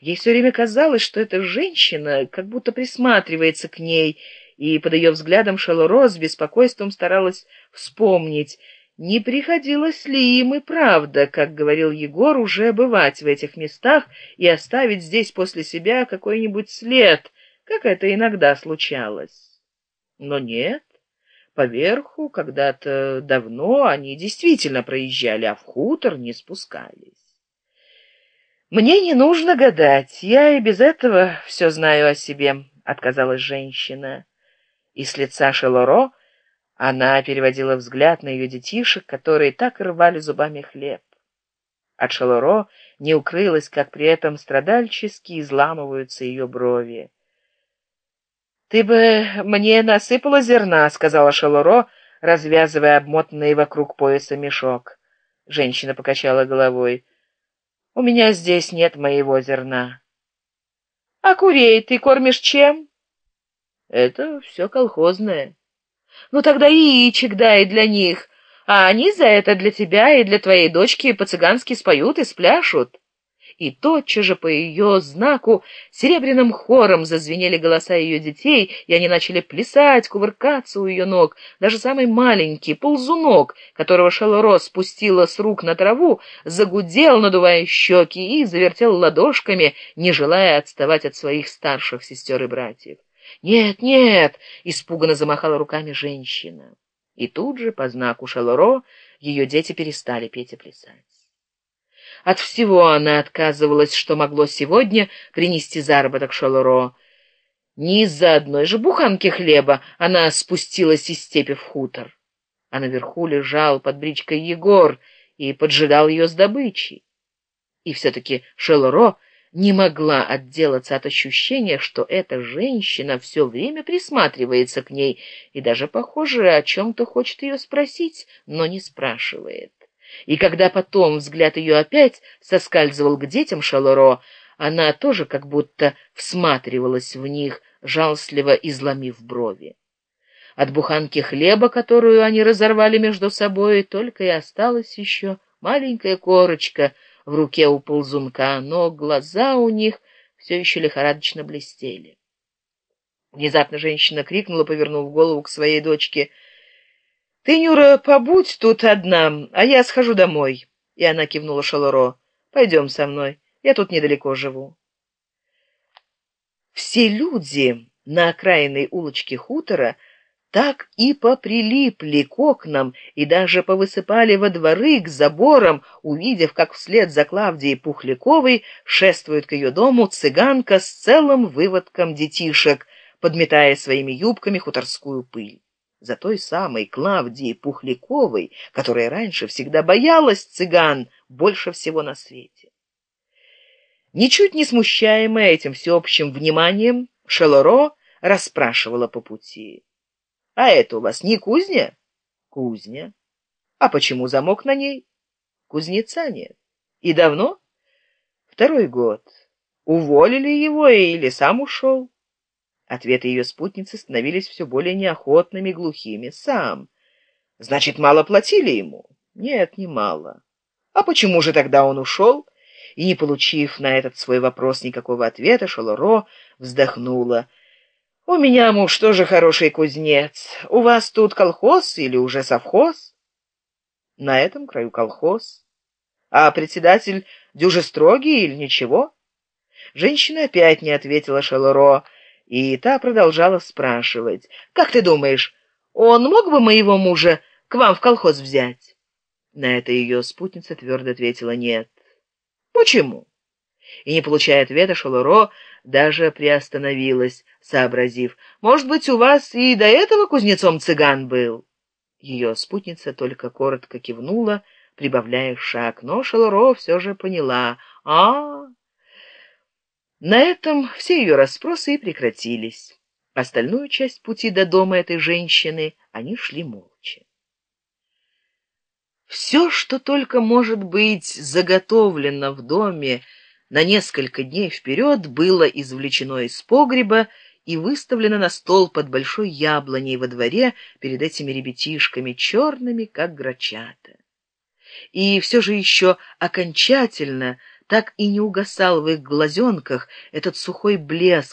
Ей все время казалось, что эта женщина как будто присматривается к ней, и под ее взглядом Шелуро с беспокойством старалась вспомнить, не приходилось ли им и правда, как говорил Егор, уже бывать в этих местах и оставить здесь после себя какой-нибудь след, как это иногда случалось. Но нет, поверху когда-то давно они действительно проезжали, а в хутор не спускались. «Мне не нужно гадать, я и без этого все знаю о себе», — отказалась женщина. И с лица Шелоро она переводила взгляд на ее детишек, которые так рвали зубами хлеб. От Шелоро не укрылось, как при этом страдальчески изламываются ее брови. «Ты бы мне насыпала зерна», — сказала Шелоро, развязывая обмотанный вокруг пояса мешок. Женщина покачала головой. «У меня здесь нет моего зерна». «А курей ты кормишь чем?» «Это все колхозное». Ну тогда яичек дай для них, а они за это для тебя и для твоей дочки по-цыгански споют и спляшут. И тотчас же по ее знаку серебряным хором зазвенели голоса ее детей, и они начали плясать, кувыркаться у ее ног. Даже самый маленький, ползунок, которого Шелоро спустила с рук на траву, загудел, надувая щеки, и завертел ладошками, не желая отставать от своих старших сестер и братьев. «Нет, нет!» — испуганно замахала руками женщина. И тут же, по знаку Шалоро, ее дети перестали петь и плясать. От всего она отказывалась, что могло сегодня принести заработок Шалоро. Не из-за одной же буханки хлеба она спустилась из степи в хутор. А наверху лежал под бричкой Егор и поджидал ее с добычей. И все-таки Шелоро не могла отделаться от ощущения, что эта женщина все время присматривается к ней и даже, похоже, о чем-то хочет ее спросить, но не спрашивает. И когда потом взгляд ее опять соскальзывал к детям Шалоро, она тоже как будто всматривалась в них, жалостливо изломив брови. От буханки хлеба, которую они разорвали между собой, только и осталась еще маленькая корочка — в руке у ползунка, но глаза у них все еще лихорадочно блестели. Внезапно женщина крикнула, повернув голову к своей дочке. — Ты, Нюра, побудь тут одна, а я схожу домой. И она кивнула Шалоро. — Пойдем со мной, я тут недалеко живу. Все люди на окраинной улочке хутора — так и поприлипли к окнам и даже повысыпали во дворы к заборам, увидев, как вслед за Клавдией Пухляковой шествует к ее дому цыганка с целым выводком детишек, подметая своими юбками хуторскую пыль. За той самой Клавдией Пухляковой, которая раньше всегда боялась цыган больше всего на свете. Ничуть не смущаемая этим всеобщим вниманием, Шелоро расспрашивала по пути. А это у вас не кузня? Кузня. А почему замок на ней? Кузнеца нет. И давно? Второй год. Уволили его или сам ушел? Ответы ее спутницы становились все более неохотными, глухими. Сам. Значит, мало платили ему? Нет, не мало. А почему же тогда он ушел? И, не получив на этот свой вопрос никакого ответа, Шалоро вздохнула. У меня муж тоже хороший кузнец. У вас тут колхоз или уже совхоз? На этом краю колхоз. А председатель дюже строгий или ничего? Женщина опять не ответила Шелуро, и та продолжала спрашивать. «Как ты думаешь, он мог бы моего мужа к вам в колхоз взять?» На это ее спутница твердо ответила «нет». «Почему?» И, не получая ответа, Шелуро даже приостановилась, сообразив, «Может быть, у вас и до этого кузнецом цыган был?» Ее спутница только коротко кивнула, прибавляя шаг, но Шелуро все же поняла. а, На этом все ее расспросы и прекратились. Остальную часть пути до дома этой женщины они шли молча. Все, что только может быть заготовлено в доме, на несколько дней вперед было извлечено из погреба и выставлено на стол под большой яблоней во дворе перед этими ребятишками, черными, как грачата. И все же еще окончательно так и не угасал в их глазенках этот сухой блеск